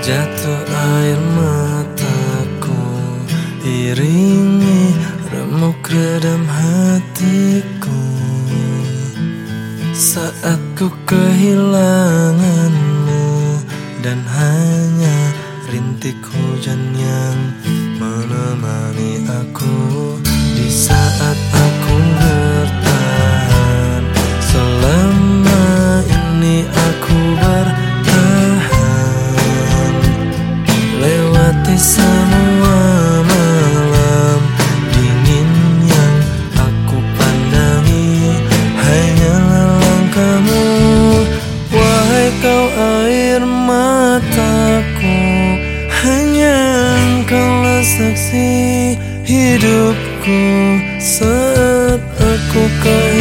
Jatuh air mataku Iringi remuk redam hatiku. Saat ku kehilanganmu Dan hanya rintik hujan yang menemani aku. Di saat aku Semua malam dingin yang aku pandangi Hanyalah langkahmu Wahai kau air mataku Hanya engkaulah saksi hidupku Saat aku kau.